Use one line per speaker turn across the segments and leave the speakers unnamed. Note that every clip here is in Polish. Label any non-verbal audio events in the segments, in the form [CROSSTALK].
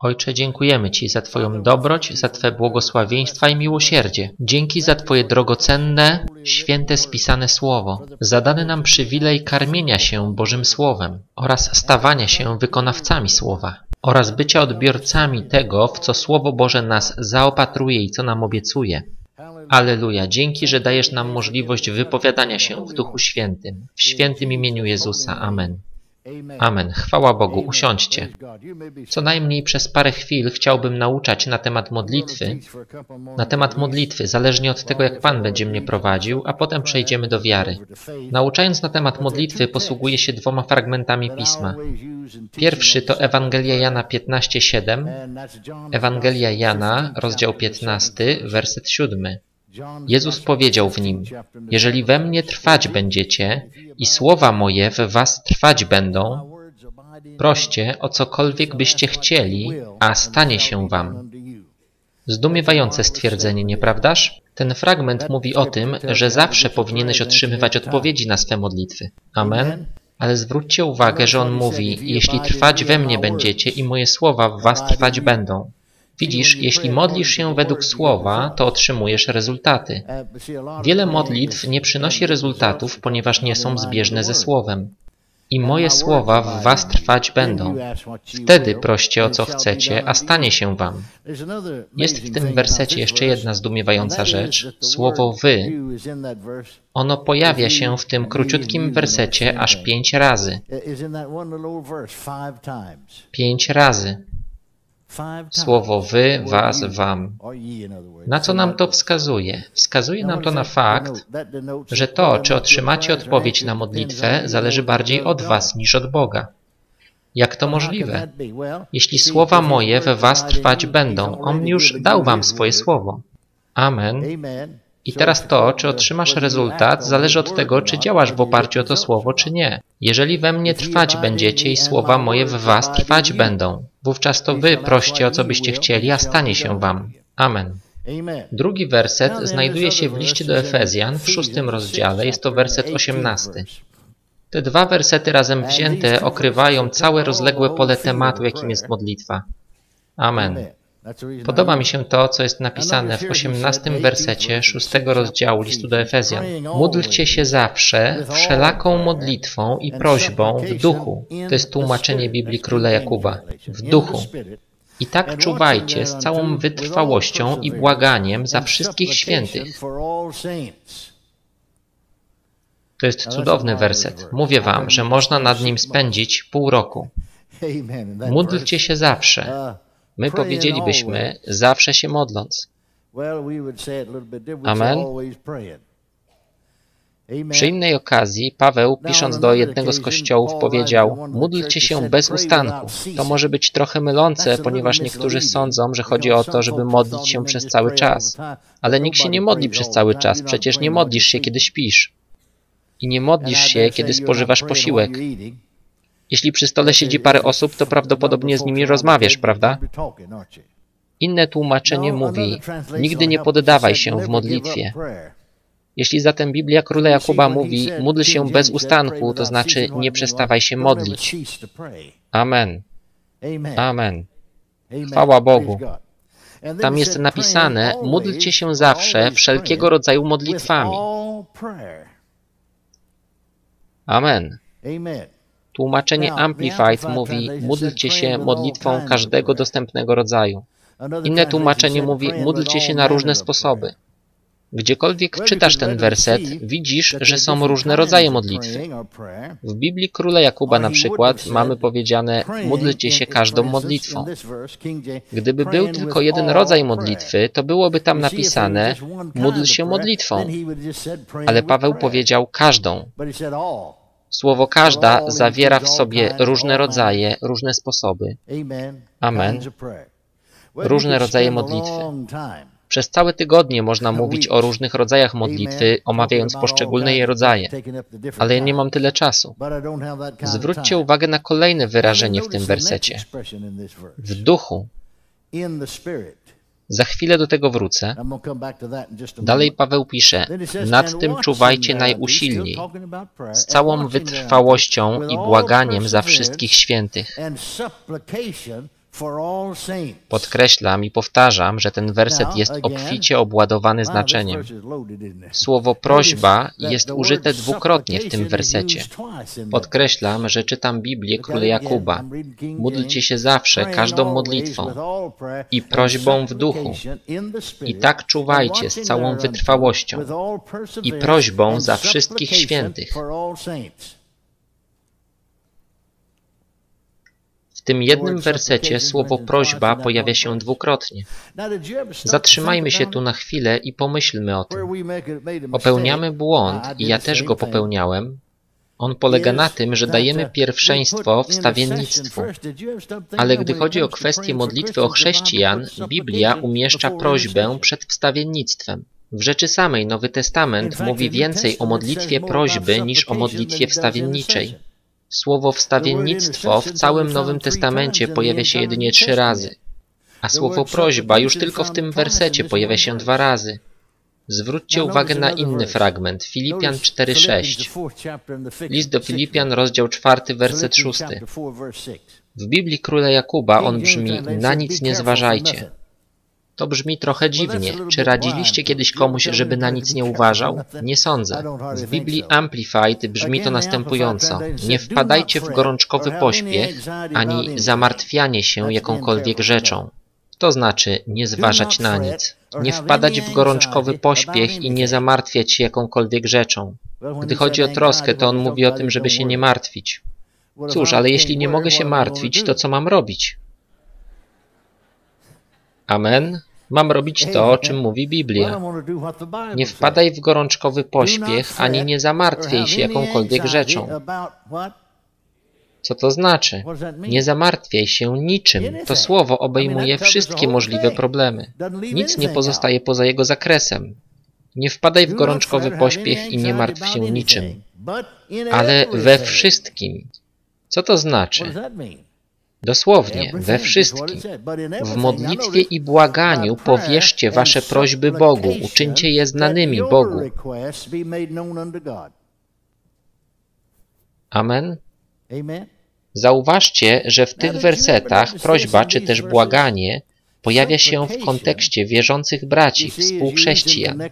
Ojcze, dziękujemy Ci za Twoją dobroć, za Twe błogosławieństwa i miłosierdzie. Dzięki za Twoje drogocenne, święte spisane słowo, za dany nam przywilej karmienia się Bożym Słowem oraz stawania się wykonawcami słowa oraz bycia odbiorcami tego, w co Słowo Boże nas zaopatruje i co nam obiecuje. Aleluja, dzięki, że dajesz nam możliwość wypowiadania się w Duchu Świętym, w świętym imieniu Jezusa. Amen. Amen. Chwała Bogu. Usiądźcie. Co najmniej przez parę chwil chciałbym nauczać na temat modlitwy, na temat modlitwy, zależnie od tego, jak Pan będzie mnie prowadził, a potem przejdziemy do wiary. Nauczając na temat modlitwy, posługuję się dwoma fragmentami Pisma. Pierwszy to Ewangelia Jana 15:7, Ewangelia Jana, rozdział 15, werset 7. Jezus powiedział w nim, jeżeli we mnie trwać będziecie i słowa moje w was trwać będą, proście o cokolwiek byście chcieli, a stanie się wam. Zdumiewające stwierdzenie, nieprawdaż? Ten fragment mówi o tym, że zawsze powinieneś otrzymywać odpowiedzi na swe modlitwy. Amen. Ale zwróćcie uwagę, że on mówi, jeśli trwać we mnie będziecie i moje słowa w was trwać będą. Widzisz, jeśli modlisz się według słowa, to otrzymujesz rezultaty. Wiele modlitw nie przynosi rezultatów, ponieważ nie są zbieżne ze słowem. I moje słowa w was trwać będą. Wtedy proście o co chcecie, a stanie się wam. Jest w tym wersecie jeszcze jedna zdumiewająca rzecz. Słowo wy. Ono pojawia się w tym króciutkim wersecie aż pięć razy. Pięć razy. Słowo wy, was, wam. Na co nam to wskazuje? Wskazuje nam to na fakt, że to, czy otrzymacie odpowiedź na modlitwę, zależy bardziej od was niż od Boga. Jak to możliwe? Jeśli słowa moje we was trwać będą, On już dał wam swoje słowo. Amen. I teraz to, czy otrzymasz rezultat, zależy od tego, czy działasz w oparciu o to słowo, czy nie. Jeżeli we mnie trwać będziecie i słowa moje w was trwać będą, wówczas to wy proście o co byście chcieli, a stanie się wam. Amen. Drugi werset znajduje się w liście do Efezjan w szóstym rozdziale, jest to werset osiemnasty. Te dwa wersety razem wzięte okrywają całe rozległe pole tematu, jakim jest modlitwa. Amen. Podoba mi się to, co jest napisane w osiemnastym wersecie szóstego rozdziału listu do Efezjan. Módlcie się zawsze wszelaką modlitwą i prośbą w duchu. To jest tłumaczenie Biblii Króla Jakuba. W duchu. I tak czuwajcie z całą wytrwałością i błaganiem za wszystkich świętych. To jest cudowny werset. Mówię wam, że można nad nim spędzić pół roku. Módlcie się zawsze. My powiedzielibyśmy, zawsze się modląc. Amen. Przy innej okazji Paweł, pisząc do jednego z kościołów, powiedział Módlcie się bez ustanku. To może być trochę mylące, ponieważ niektórzy sądzą, że chodzi o to, żeby modlić się przez cały czas. Ale nikt się nie modli przez cały czas, przecież nie modlisz się, kiedy śpisz. I nie modlisz się, kiedy spożywasz posiłek. Jeśli przy stole siedzi parę osób, to prawdopodobnie z nimi rozmawiasz, prawda? Inne tłumaczenie mówi, nigdy nie poddawaj się w modlitwie. Jeśli zatem Biblia Króla Jakuba mówi, módl się bez ustanku, to znaczy nie przestawaj się modlić. Amen. Amen. Chwała Bogu. Tam jest napisane, módlcie się zawsze wszelkiego rodzaju modlitwami. Amen. Tłumaczenie Amplified mówi, módlcie się modlitwą każdego dostępnego rodzaju. Inne tłumaczenie mówi, módlcie się na różne sposoby. Gdziekolwiek czytasz ten werset, widzisz, że są różne rodzaje modlitwy. W Biblii Króla Jakuba na przykład mamy powiedziane módlcie się każdą modlitwą. Gdyby był tylko jeden rodzaj modlitwy, to byłoby tam napisane módl się modlitwą. Ale Paweł powiedział każdą. Słowo każda zawiera w sobie różne rodzaje, różne sposoby. Amen. Różne rodzaje modlitwy. Przez całe tygodnie można mówić o różnych rodzajach modlitwy, omawiając poszczególne jej rodzaje, ale ja nie mam tyle czasu. Zwróćcie uwagę na kolejne wyrażenie w tym wersecie. W duchu. Za chwilę do tego wrócę. Dalej Paweł pisze, nad tym czuwajcie najusilniej, z całą wytrwałością i błaganiem za wszystkich świętych. Podkreślam i powtarzam, że ten werset jest obficie obładowany znaczeniem. Słowo prośba jest użyte dwukrotnie w tym wersecie. Podkreślam, że czytam Biblię Króla Jakuba. Módlcie się zawsze, każdą modlitwą i prośbą w duchu. I tak czuwajcie z całą wytrwałością i prośbą za wszystkich świętych. Tym jednym wersecie słowo prośba pojawia się dwukrotnie. Zatrzymajmy się tu na chwilę i pomyślmy o tym. Popełniamy błąd i ja też go popełniałem. On polega na tym, że dajemy pierwszeństwo wstawiennictwu. Ale gdy chodzi o kwestię modlitwy o chrześcijan, Biblia umieszcza prośbę przed wstawiennictwem. W rzeczy samej Nowy Testament mówi więcej o modlitwie prośby niż o modlitwie wstawienniczej. Słowo wstawiennictwo w całym Nowym Testamencie pojawia się jedynie trzy razy, a słowo prośba już tylko w tym wersecie pojawia się dwa razy. Zwróćcie uwagę na inny fragment, Filipian 4,6. List do Filipian, rozdział 4, werset 6. W Biblii Króla Jakuba on brzmi, na nic nie zważajcie. To brzmi trochę dziwnie. Czy radziliście kiedyś komuś, żeby na nic nie uważał? Nie sądzę. W Biblii Amplified brzmi to następująco. Nie wpadajcie w gorączkowy pośpiech, ani zamartwianie się jakąkolwiek rzeczą. To znaczy nie zważać na nic. Nie wpadać w gorączkowy pośpiech i nie zamartwiać się jakąkolwiek rzeczą. Gdy chodzi o troskę, to on mówi o tym, żeby się nie martwić. Cóż, ale jeśli nie mogę się martwić, to co mam robić? Amen. Mam robić to, o czym mówi Biblia. Nie wpadaj w gorączkowy pośpiech, ani nie zamartwiej się jakąkolwiek rzeczą. Co to znaczy? Nie zamartwiaj się niczym. To słowo obejmuje wszystkie możliwe problemy. Nic nie pozostaje poza jego zakresem. Nie wpadaj w gorączkowy pośpiech i nie martw się niczym. Ale we wszystkim. Co to znaczy? Dosłownie, we wszystkim. W modlitwie i błaganiu powierzcie wasze prośby Bogu, uczyńcie je znanymi Bogu. Amen. Zauważcie, że w tych wersetach prośba czy też błaganie pojawia się w kontekście wierzących braci, współchrześcijan.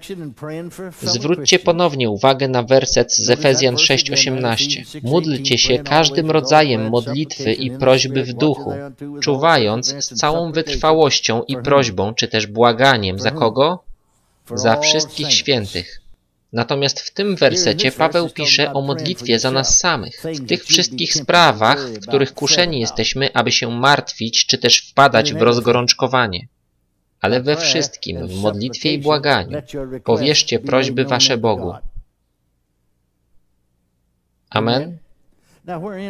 Zwróćcie ponownie uwagę na werset z Efezjan 6:18. Módlcie się każdym rodzajem modlitwy i prośby w duchu, czuwając z całą wytrwałością i prośbą, czy też błaganiem. Za kogo? Za wszystkich świętych. Natomiast w tym wersecie Paweł pisze o modlitwie za nas samych, w tych wszystkich sprawach, w których kuszeni jesteśmy, aby się martwić, czy też wpadać w rozgorączkowanie. Ale we wszystkim, w modlitwie i błaganiu, powierzcie prośby wasze Bogu. Amen.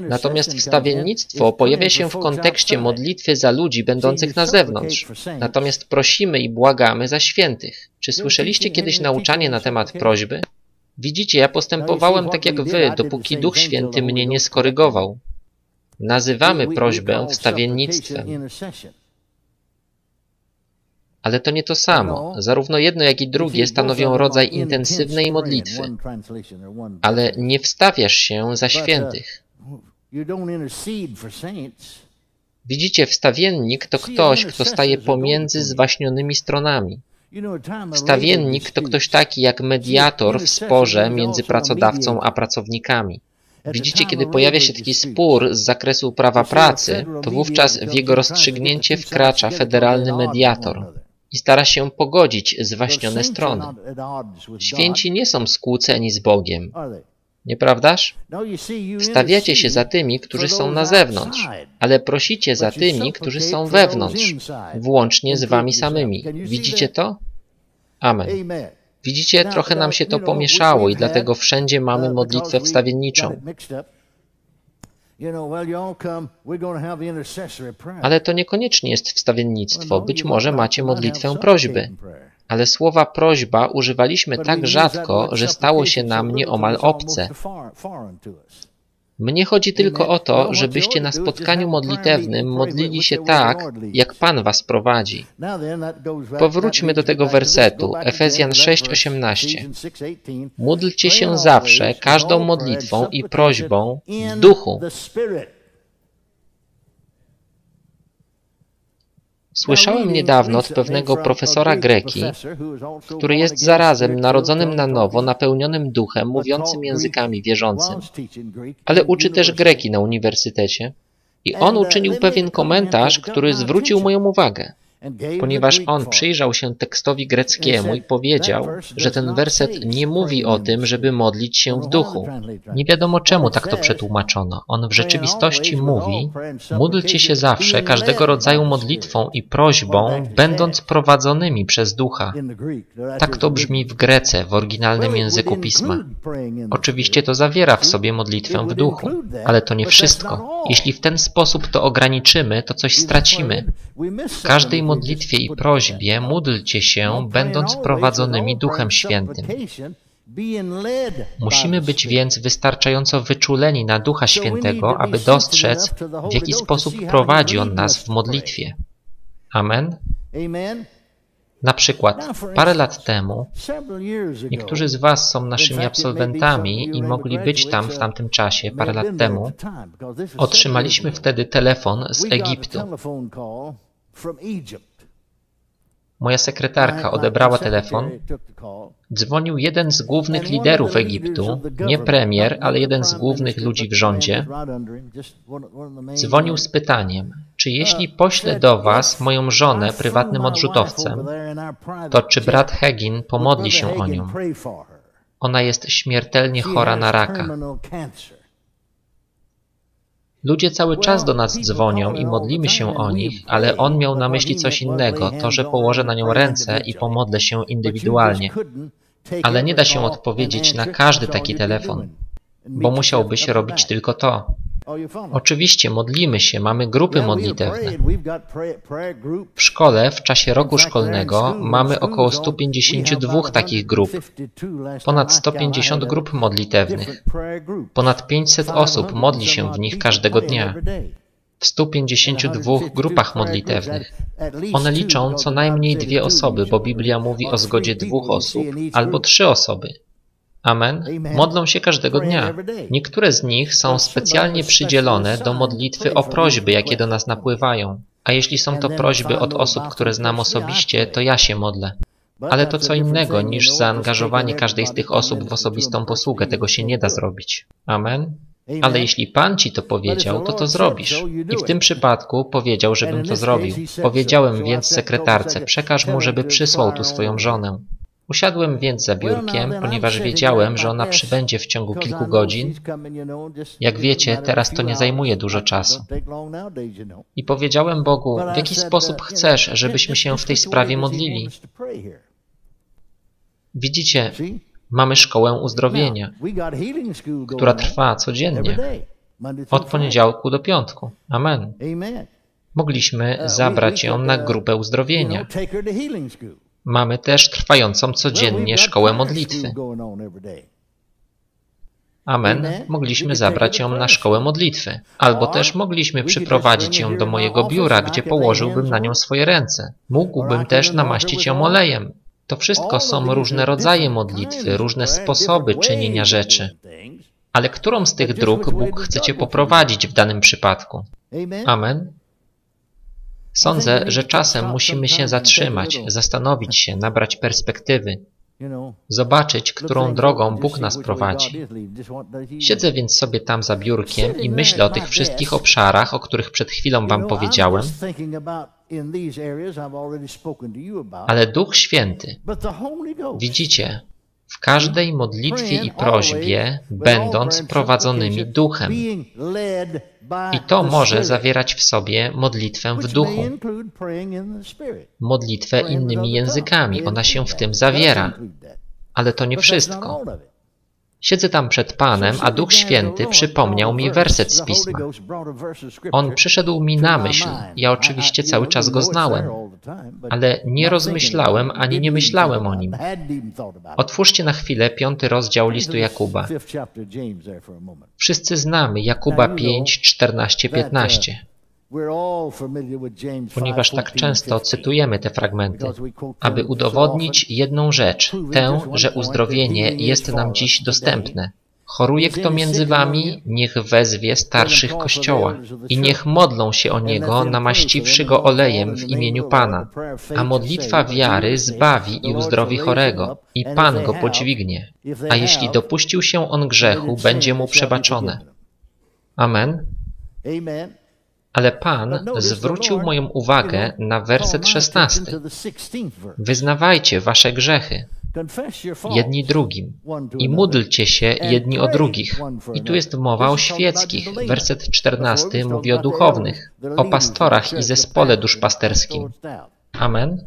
Natomiast wstawiennictwo pojawia się w kontekście modlitwy za ludzi będących na zewnątrz. Natomiast prosimy i błagamy za świętych. Czy słyszeliście kiedyś nauczanie na temat prośby? Widzicie, ja postępowałem tak jak wy, dopóki Duch Święty mnie nie skorygował. Nazywamy prośbę wstawiennictwem. Ale to nie to samo. Zarówno jedno, jak i drugie stanowią rodzaj intensywnej modlitwy. Ale nie wstawiasz się za świętych. Widzicie, wstawiennik to ktoś, kto staje pomiędzy zwaśnionymi stronami. Wstawiennik to ktoś taki jak mediator w sporze między pracodawcą a pracownikami. Widzicie, kiedy pojawia się taki spór z zakresu prawa pracy, to wówczas w jego rozstrzygnięcie wkracza federalny mediator i stara się pogodzić zwaśnione strony. Święci nie są skłóceni z Bogiem. Nieprawdaż? Stawiacie się za tymi, którzy są na zewnątrz, ale prosicie za tymi, którzy są wewnątrz, włącznie z wami samymi. Widzicie to? Amen. Widzicie, trochę nam się to pomieszało i dlatego wszędzie mamy modlitwę wstawienniczą. Ale to niekoniecznie jest wstawiennictwo. Być może macie modlitwę prośby. Ale słowa prośba używaliśmy tak rzadko, że stało się nam nieomal obce. Mnie chodzi tylko o to, żebyście na spotkaniu modlitewnym modlili się tak, jak Pan was prowadzi. Powróćmy do tego wersetu, Efezjan 6:18. Módlcie się zawsze, każdą modlitwą i prośbą w duchu. Słyszałem niedawno od pewnego profesora greki, który jest zarazem narodzonym na nowo, napełnionym duchem, mówiącym językami wierzącym, ale uczy też greki na uniwersytecie. I on uczynił pewien komentarz, który zwrócił moją uwagę ponieważ on przyjrzał się tekstowi greckiemu i powiedział, że ten werset nie mówi o tym, żeby modlić się w duchu. Nie wiadomo czemu tak to przetłumaczono. On w rzeczywistości mówi, módlcie się zawsze każdego rodzaju modlitwą i prośbą, będąc prowadzonymi przez ducha. Tak to brzmi w Grece, w oryginalnym języku pisma. Oczywiście to zawiera w sobie modlitwę w duchu, ale to nie wszystko. Jeśli w ten sposób to ograniczymy, to coś stracimy. W każdej modlitwie i prośbie módlcie się, będąc prowadzonymi Duchem Świętym. Musimy być więc wystarczająco wyczuleni na Ducha Świętego, aby dostrzec, w jaki sposób prowadzi On nas w modlitwie. Amen? Na przykład, parę lat temu niektórzy z Was są naszymi absolwentami i mogli być tam w tamtym czasie, parę lat temu. Otrzymaliśmy wtedy telefon z Egiptu. Moja sekretarka odebrała telefon. Dzwonił jeden z głównych liderów Egiptu, nie premier, ale jeden z głównych ludzi w rządzie. Dzwonił z pytaniem, czy jeśli poślę do was moją żonę prywatnym odrzutowcem, to czy brat Hegin pomodli się o nią? Ona jest śmiertelnie chora na raka. Ludzie cały czas do nas dzwonią i modlimy się o nich, ale on miał na myśli coś innego, to, że położę na nią ręce i pomodlę się indywidualnie. Ale nie da się odpowiedzieć na każdy taki telefon, bo musiałbyś robić tylko to. Oczywiście modlimy się, mamy grupy modlitewne. W szkole w czasie roku szkolnego mamy około 152 takich grup, ponad 150 grup modlitewnych. Ponad 500 osób modli się w nich każdego dnia. W 152 grupach modlitewnych. One liczą co najmniej dwie osoby, bo Biblia mówi o zgodzie dwóch osób albo trzy osoby. Amen. Modlą się każdego dnia. Niektóre z nich są specjalnie przydzielone do modlitwy o prośby, jakie do nas napływają. A jeśli są to prośby od osób, które znam osobiście, to ja się modlę. Ale to co innego niż zaangażowanie każdej z tych osób w osobistą posługę. Tego się nie da zrobić. Amen. Ale jeśli Pan Ci to powiedział, to to zrobisz. I w tym przypadku powiedział, żebym to zrobił. Powiedziałem więc sekretarce, przekaż mu, żeby przysłał tu swoją żonę. Usiadłem więc za biurkiem, ponieważ wiedziałem, że ona przybędzie w ciągu kilku godzin. Jak wiecie, teraz to nie zajmuje dużo czasu. I powiedziałem Bogu, w jaki sposób chcesz, żebyśmy się w tej sprawie modlili. Widzicie, mamy szkołę uzdrowienia, która trwa codziennie, od poniedziałku do piątku. Amen. Mogliśmy zabrać ją na grupę uzdrowienia. Mamy też trwającą codziennie szkołę modlitwy. Amen. Mogliśmy zabrać ją na szkołę modlitwy. Albo też mogliśmy przyprowadzić ją do mojego biura, gdzie położyłbym na nią swoje ręce. Mógłbym też namaścić ją olejem. To wszystko są różne rodzaje modlitwy, różne sposoby czynienia rzeczy. Ale którą z tych dróg Bóg chce Cię poprowadzić w danym przypadku? Amen. Sądzę, że czasem musimy się zatrzymać, zastanowić się, nabrać perspektywy, zobaczyć, którą drogą Bóg nas prowadzi. Siedzę więc sobie tam za biurkiem i myślę o tych wszystkich obszarach, o których przed chwilą Wam powiedziałem, ale Duch Święty, widzicie, w każdej modlitwie i prośbie, będąc prowadzonymi duchem. I to może zawierać w sobie modlitwę w duchu, modlitwę innymi językami. Ona się w tym zawiera. Ale to nie wszystko. Siedzę tam przed Panem, a Duch Święty przypomniał mi werset z Pisma. On przyszedł mi na myśl. Ja oczywiście cały czas go znałem, ale nie rozmyślałem ani nie myślałem o nim. Otwórzcie na chwilę piąty rozdział listu Jakuba. Wszyscy znamy Jakuba 5, 14, 15 ponieważ tak często cytujemy te fragmenty, aby udowodnić jedną rzecz, tę, że uzdrowienie jest nam dziś dostępne. Choruje kto między wami, niech wezwie starszych Kościoła i niech modlą się o niego, namaściwszy go olejem w imieniu Pana. A modlitwa wiary zbawi i uzdrowi chorego i Pan go podźwignie. A jeśli dopuścił się on grzechu, będzie mu przebaczone. Amen. Ale Pan zwrócił moją uwagę na werset szesnasty. Wyznawajcie wasze grzechy jedni drugim i módlcie się jedni o drugich. I tu jest mowa o świeckich. Werset 14 mówi o duchownych, o pastorach i zespole duszpasterskim. Amen.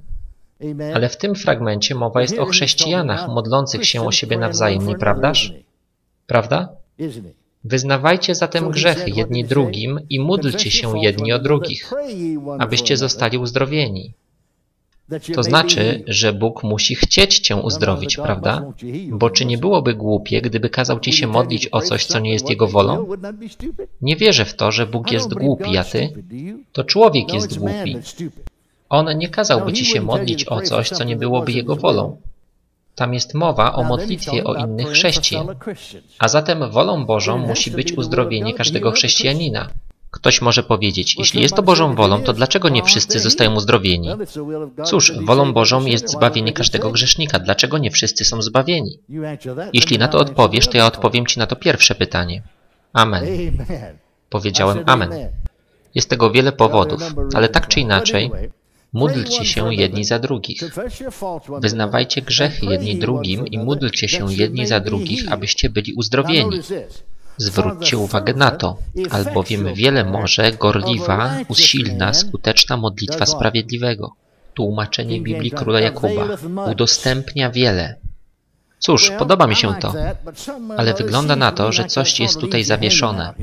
Ale w tym fragmencie mowa jest o chrześcijanach modlących się o siebie nawzajem, nieprawdaż? Prawda? Wyznawajcie zatem grzechy jedni drugim i módlcie się jedni o drugich, abyście zostali uzdrowieni. To znaczy, że Bóg musi chcieć Cię uzdrowić, prawda? Bo czy nie byłoby głupie, gdyby kazał Ci się modlić o coś, co nie jest Jego wolą? Nie wierzę w to, że Bóg jest głupi, a Ty? To człowiek jest głupi. On nie kazałby Ci się modlić o coś, co nie byłoby Jego wolą. Tam jest mowa o modlitwie o innych chrześcijan. A zatem wolą Bożą musi być uzdrowienie każdego chrześcijanina. Ktoś może powiedzieć, jeśli jest to Bożą wolą, to dlaczego nie wszyscy zostają uzdrowieni? Cóż, wolą Bożą jest zbawienie każdego grzesznika. Dlaczego nie wszyscy są zbawieni? Jeśli na to odpowiesz, to ja odpowiem Ci na to pierwsze pytanie. Amen. Powiedziałem Amen. Jest tego wiele powodów, ale tak czy inaczej, módlcie się jedni za drugich. Wyznawajcie grzechy jedni drugim i módlcie się jedni za drugich, abyście byli uzdrowieni. Zwróćcie uwagę na to, albowiem wiele może gorliwa, usilna, skuteczna modlitwa sprawiedliwego. Tłumaczenie Biblii Króla Jakuba udostępnia wiele. Cóż, podoba mi się to, ale wygląda na to, że coś jest tutaj zawieszone.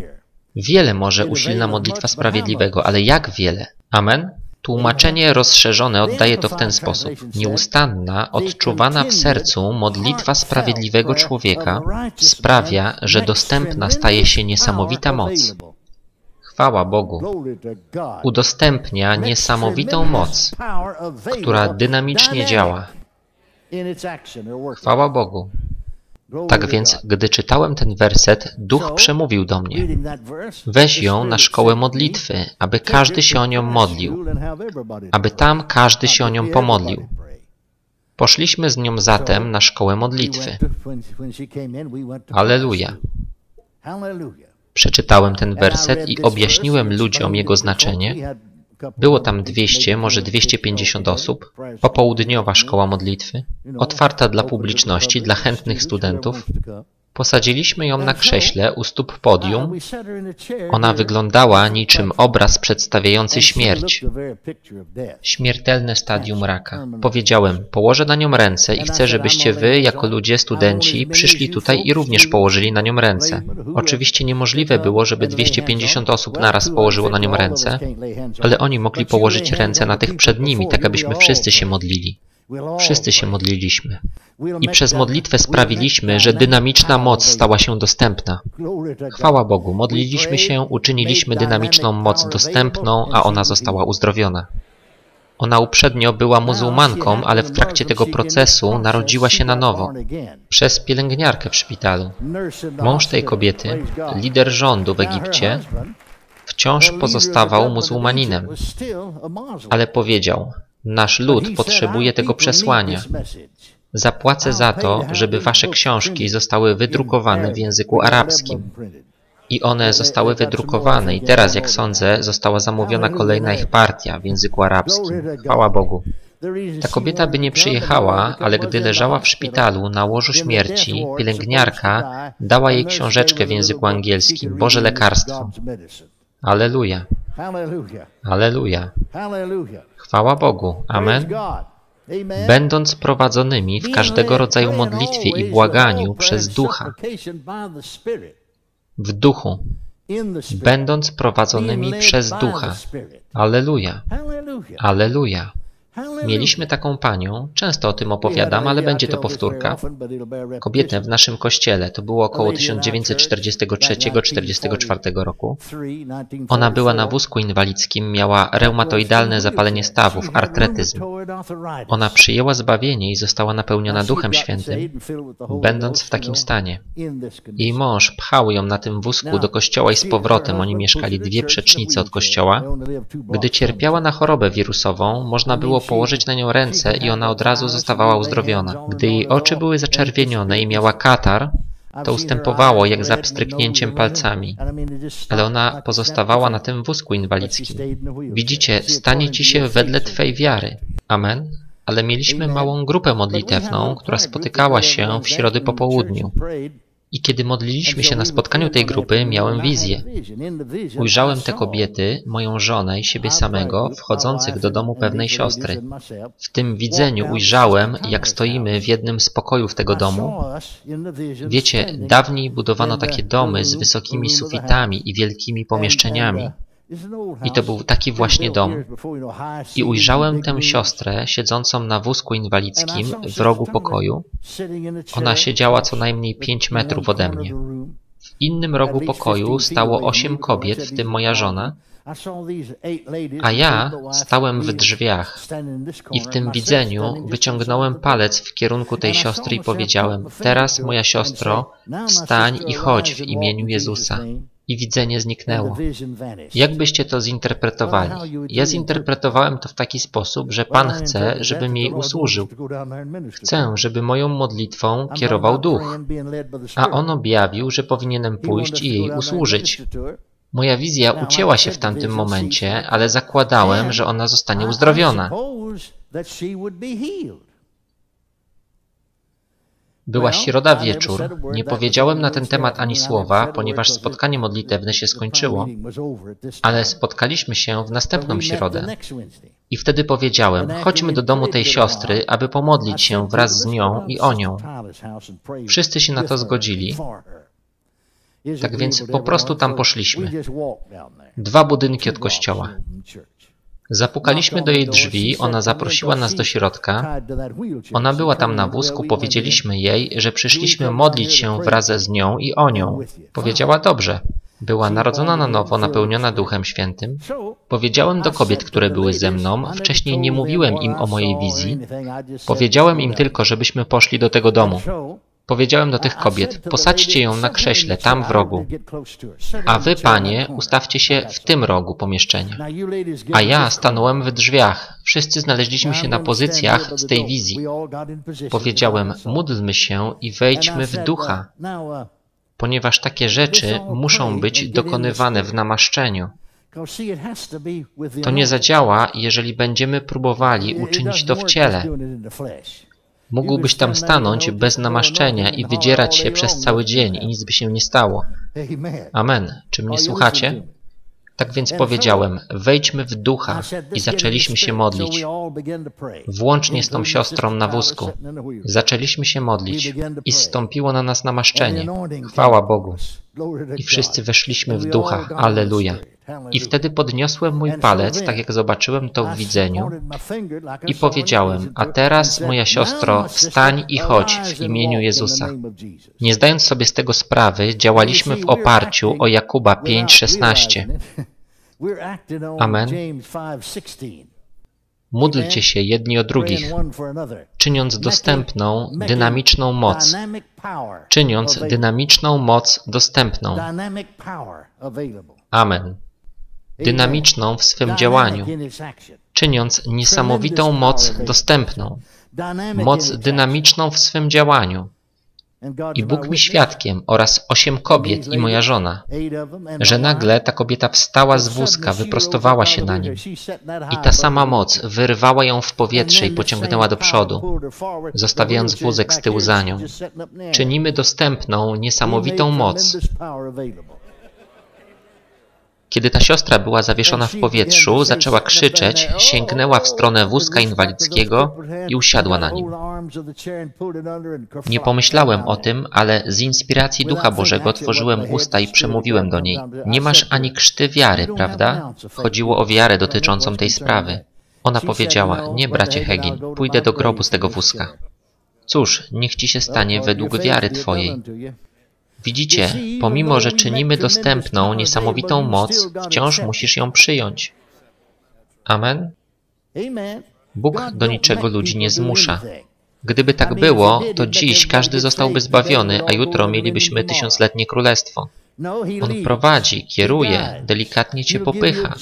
Wiele może usilna modlitwa sprawiedliwego, ale jak wiele? Amen? Tłumaczenie rozszerzone oddaje to w ten sposób. Nieustanna, odczuwana w sercu modlitwa sprawiedliwego człowieka sprawia, że dostępna staje się niesamowita moc. Chwała Bogu. Udostępnia niesamowitą moc, która dynamicznie działa. Chwała Bogu. Tak więc, gdy czytałem ten werset, Duch przemówił do mnie. Weź ją na szkołę modlitwy, aby każdy się o nią modlił, aby tam każdy się o nią pomodlił. Poszliśmy z nią zatem na szkołę modlitwy. Aleluja. Przeczytałem ten werset i objaśniłem ludziom jego znaczenie, było tam 200, może 250 osób, popołudniowa szkoła modlitwy, otwarta dla publiczności, dla chętnych studentów. Posadziliśmy ją na krześle u stóp podium. Ona wyglądała niczym obraz przedstawiający śmierć. Śmiertelne stadium raka. Powiedziałem, położę na nią ręce i chcę, żebyście wy, jako ludzie, studenci, przyszli tutaj i również położyli na nią ręce. Oczywiście niemożliwe było, żeby 250 osób naraz położyło na nią ręce, ale oni mogli położyć ręce na tych przed nimi, tak abyśmy wszyscy się modlili. Wszyscy się modliliśmy. I przez modlitwę sprawiliśmy, że dynamiczna moc stała się dostępna. Chwała Bogu, modliliśmy się, uczyniliśmy dynamiczną moc dostępną, a ona została uzdrowiona. Ona uprzednio była muzułmanką, ale w trakcie tego procesu narodziła się na nowo. Przez pielęgniarkę w szpitalu. Mąż tej kobiety, lider rządu w Egipcie, wciąż pozostawał muzułmaninem, ale powiedział, Nasz lud potrzebuje tego przesłania. Zapłacę za to, żeby wasze książki zostały wydrukowane w języku arabskim. I one zostały wydrukowane i teraz, jak sądzę, została zamówiona kolejna ich partia w języku arabskim. Chwała Bogu. Ta kobieta by nie przyjechała, ale gdy leżała w szpitalu na łożu śmierci, pielęgniarka dała jej książeczkę w języku angielskim, Boże lekarstwo. Aleluja. Aleluja. Chwała Bogu. Amen. Będąc prowadzonymi w każdego rodzaju modlitwie i błaganiu przez Ducha, w Duchu, będąc prowadzonymi przez Ducha. Aleluja. Aleluja. Mieliśmy taką panią, często o tym opowiadam, ale będzie to powtórka. Kobietę w naszym kościele, to było około 1943-44 roku. Ona była na wózku inwalidzkim, miała reumatoidalne zapalenie stawów, artretyzm. Ona przyjęła zbawienie i została napełniona Duchem Świętym, będąc w takim stanie. Jej mąż pchał ją na tym wózku do kościoła i z powrotem. Oni mieszkali dwie przecznice od kościoła. Gdy cierpiała na chorobę wirusową, można było położyć na nią ręce i ona od razu zostawała uzdrowiona. Gdy jej oczy były zaczerwienione i miała katar, to ustępowało jak za pstryknięciem palcami, ale ona pozostawała na tym wózku inwalidzkim. Widzicie, stanie ci się wedle Twej wiary. Amen. Ale mieliśmy małą grupę modlitewną, która spotykała się w środy po południu. I kiedy modliliśmy się na spotkaniu tej grupy, miałem wizję. Ujrzałem te kobiety, moją żonę i siebie samego, wchodzących do domu pewnej siostry. W tym widzeniu ujrzałem, jak stoimy w jednym z pokojów tego domu. Wiecie, dawniej budowano takie domy z wysokimi sufitami i wielkimi pomieszczeniami. I to był taki właśnie dom. I ujrzałem tę siostrę siedzącą na wózku inwalidzkim w rogu pokoju. Ona siedziała co najmniej pięć metrów ode mnie. W innym rogu pokoju stało osiem kobiet, w tym moja żona, a ja stałem w drzwiach i w tym widzeniu wyciągnąłem palec w kierunku tej siostry i powiedziałem Teraz, moja siostro, wstań i chodź w imieniu Jezusa i widzenie zniknęło. Jak byście to zinterpretowali? Ja zinterpretowałem to w taki sposób, że Pan chce, żebym jej usłużył. Chcę, żeby moją modlitwą kierował duch, a On objawił, że powinienem pójść i jej usłużyć. Moja wizja ucięła się w tamtym momencie, ale zakładałem, że ona zostanie uzdrowiona. Była środa wieczór, nie powiedziałem na ten temat ani słowa, ponieważ spotkanie modlitewne się skończyło, ale spotkaliśmy się w następną środę. I wtedy powiedziałem, chodźmy do domu tej siostry, aby pomodlić się wraz z nią i o nią. Wszyscy się na to zgodzili. Tak więc po prostu tam poszliśmy. Dwa budynki od kościoła. Zapukaliśmy do jej drzwi, ona zaprosiła nas do środka. Ona była tam na wózku, powiedzieliśmy jej, że przyszliśmy modlić się wraz z nią i o nią. Powiedziała dobrze. Była narodzona na nowo, napełniona Duchem Świętym. Powiedziałem do kobiet, które były ze mną, wcześniej nie mówiłem im o mojej wizji. Powiedziałem im tylko, żebyśmy poszli do tego domu. Powiedziałem do tych kobiet, posadźcie ją na krześle, tam w rogu. A wy, panie, ustawcie się w tym rogu pomieszczenia. A ja stanąłem w drzwiach. Wszyscy znaleźliśmy się na pozycjach z tej wizji. Powiedziałem, módlmy się i wejdźmy w ducha, ponieważ takie rzeczy muszą być dokonywane w namaszczeniu. To nie zadziała, jeżeli będziemy próbowali uczynić to w ciele. Mógłbyś tam stanąć bez namaszczenia i wydzierać się przez cały dzień i nic by się nie stało. Amen. Czy mnie słuchacie? Tak więc powiedziałem, wejdźmy w ducha i zaczęliśmy się modlić. Włącznie z tą siostrą na wózku. Zaczęliśmy się modlić i zstąpiło na nas namaszczenie. Chwała Bogu. I wszyscy weszliśmy w ducha. Alleluja. I wtedy podniosłem mój palec, tak jak zobaczyłem to w widzeniu i powiedziałem, a teraz moja siostro, wstań i chodź w imieniu Jezusa. Nie zdając sobie z tego sprawy, działaliśmy w oparciu o Jakuba 5,16. [LAUGHS] Amen. Módlcie się jedni o drugich, czyniąc dostępną dynamiczną moc, czyniąc dynamiczną moc dostępną. Amen dynamiczną w swym działaniu, czyniąc niesamowitą moc dostępną, moc dynamiczną w swym działaniu. I Bóg mi świadkiem oraz osiem kobiet i moja żona, że nagle ta kobieta wstała z wózka, wyprostowała się na nim. i ta sama moc wyrwała ją w powietrze i pociągnęła do przodu, zostawiając wózek z tyłu za nią. Czynimy dostępną niesamowitą moc. Kiedy ta siostra była zawieszona w powietrzu, zaczęła krzyczeć, sięgnęła w stronę wózka inwalidzkiego i usiadła na nim. Nie pomyślałem o tym, ale z inspiracji Ducha Bożego otworzyłem usta i przemówiłem do niej. Nie masz ani krzty wiary, prawda? Chodziło o wiarę dotyczącą tej sprawy. Ona powiedziała, nie bracie Hegin, pójdę do grobu z tego wózka. Cóż, niech ci się stanie według wiary twojej. Widzicie, pomimo że czynimy dostępną niesamowitą moc, wciąż musisz ją przyjąć. Amen? Bóg do niczego ludzi nie zmusza. Gdyby tak było, to dziś każdy zostałby zbawiony, a jutro mielibyśmy tysiącletnie królestwo. On prowadzi, kieruje, delikatnie cię popycha,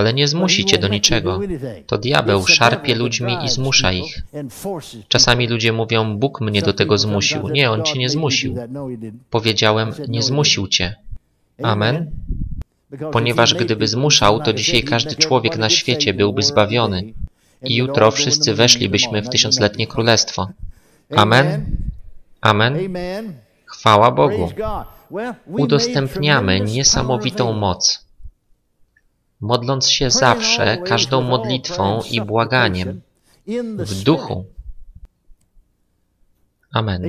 ale nie zmusi cię do niczego. To diabeł szarpie ludźmi i zmusza ich. Czasami ludzie mówią, Bóg mnie do tego zmusił. Nie, On cię nie zmusił. Powiedziałem, nie zmusił cię. Amen? Ponieważ gdyby zmuszał, to dzisiaj każdy człowiek na świecie byłby zbawiony i jutro wszyscy weszlibyśmy w tysiącletnie królestwo. Amen? Amen? Chwała Bogu. Udostępniamy niesamowitą moc. Modląc się zawsze, każdą modlitwą i błaganiem w duchu. Amen.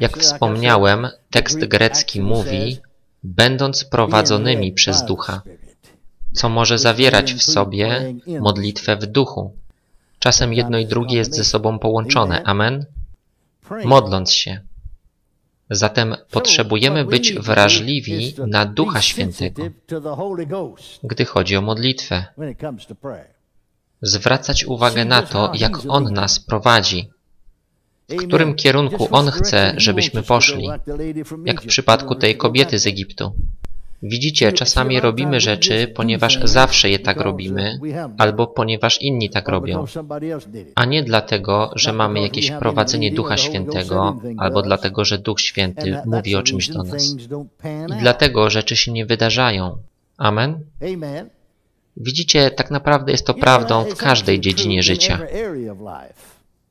Jak wspomniałem, tekst grecki mówi, będąc prowadzonymi przez ducha co może zawierać w sobie modlitwę w duchu. Czasem jedno i drugie jest ze sobą połączone. Amen? Modląc się. Zatem potrzebujemy być wrażliwi na Ducha Świętego, gdy chodzi o modlitwę. Zwracać uwagę na to, jak On nas prowadzi, w którym kierunku On chce, żebyśmy poszli, jak w przypadku tej kobiety z Egiptu. Widzicie, czasami robimy rzeczy, ponieważ zawsze je tak robimy, albo ponieważ inni tak robią, a nie dlatego, że mamy jakieś prowadzenie Ducha Świętego, albo dlatego, że Duch Święty mówi o czymś do nas. I dlatego rzeczy się nie wydarzają. Amen? Widzicie, tak naprawdę jest to prawdą w każdej dziedzinie życia.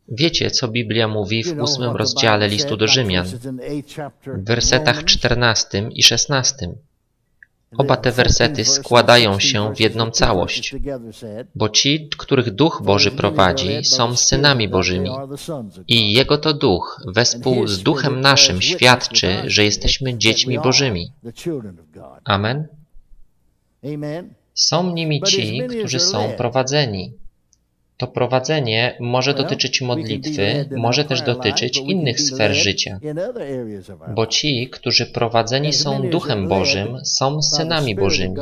Wiecie, co Biblia mówi w ósmym rozdziale listu do Rzymian, w wersetach 14 i 16. Oba te wersety składają się w jedną całość, bo ci, których Duch Boży prowadzi, są synami Bożymi i Jego to Duch wespół z Duchem naszym świadczy, że jesteśmy dziećmi Bożymi. Amen. Są nimi ci, którzy są prowadzeni. To prowadzenie może dotyczyć modlitwy, może też dotyczyć innych sfer życia. Bo ci, którzy prowadzeni są Duchem Bożym, są synami Bożymi.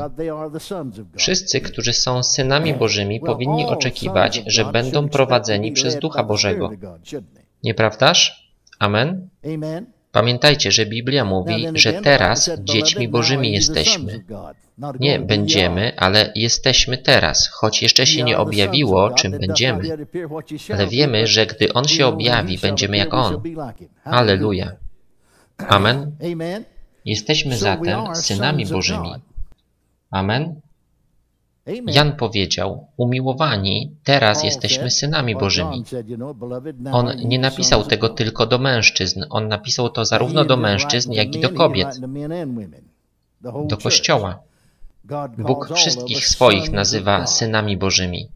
Wszyscy, którzy są synami Bożymi, powinni oczekiwać, że będą prowadzeni przez Ducha Bożego. Nieprawdaż? Amen? Pamiętajcie, że Biblia mówi, że teraz dziećmi Bożymi jesteśmy. Nie będziemy, ale jesteśmy teraz, choć jeszcze się nie objawiło, czym będziemy. Ale wiemy, że gdy On się objawi, będziemy jak On. Alleluja. Amen. Jesteśmy zatem synami Bożymi. Amen. Jan powiedział, umiłowani, teraz jesteśmy synami Bożymi. On nie napisał tego tylko do mężczyzn, on napisał to zarówno do mężczyzn, jak i do kobiet, do Kościoła. Bóg wszystkich swoich nazywa synami Bożymi.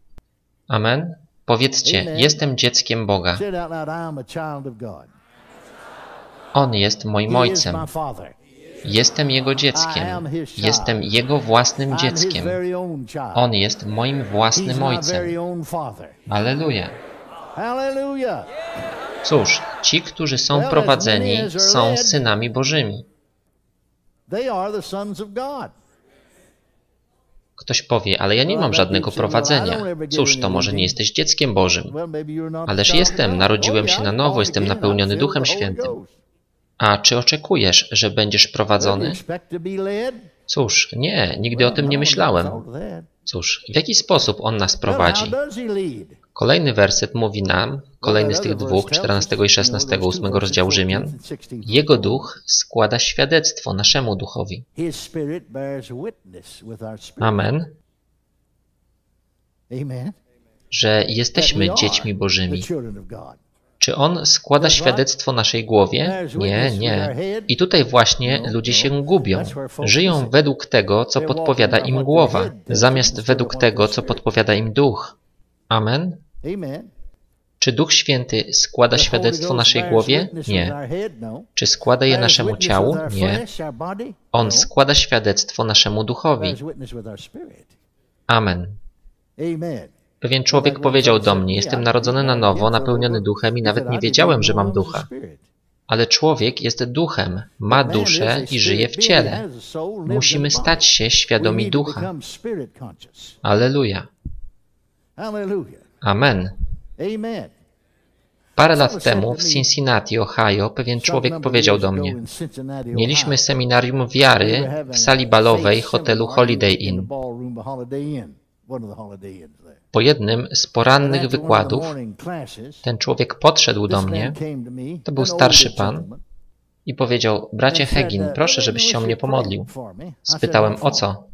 Amen? Powiedzcie, jestem dzieckiem Boga. On jest moim Ojcem. Jestem Jego dzieckiem. Jestem Jego własnym dzieckiem. On jest moim własnym Ojcem. Aleluja. Cóż, ci, którzy są prowadzeni, są synami Bożymi. Ktoś powie, ale ja nie mam żadnego prowadzenia. Cóż, to może nie jesteś dzieckiem Bożym. Ależ jestem, narodziłem się na nowo, jestem napełniony Duchem Świętym. A czy oczekujesz, że będziesz prowadzony? Cóż, nie, nigdy o tym nie myślałem. Cóż, w jaki sposób On nas prowadzi? Kolejny werset mówi nam, kolejny z tych dwóch, 14 i 16, 8 rozdziału Rzymian, Jego duch składa świadectwo naszemu duchowi. Amen. Że jesteśmy dziećmi Bożymi. Czy on składa świadectwo naszej głowie? Nie, nie. I tutaj właśnie ludzie się gubią. Żyją według tego, co podpowiada im głowa, zamiast według tego, co podpowiada im duch. Amen? Czy Duch Święty składa świadectwo naszej głowie? Nie. Czy składa je naszemu ciału? Nie. On składa świadectwo naszemu duchowi. Amen. Pewien człowiek powiedział do mnie, jestem narodzony na nowo, napełniony duchem i nawet nie wiedziałem, że mam ducha. Ale człowiek jest duchem, ma duszę i żyje w ciele. Musimy stać się świadomi ducha. Aleluja. Amen. Parę lat temu w Cincinnati, Ohio, pewien człowiek powiedział do mnie: Mieliśmy seminarium wiary w sali balowej hotelu Holiday Inn. Po jednym z porannych wykładów ten człowiek podszedł do mnie, to był starszy pan, i powiedział: Bracie Hegin, proszę, żebyś się o mnie pomodlił. Spytałem o co.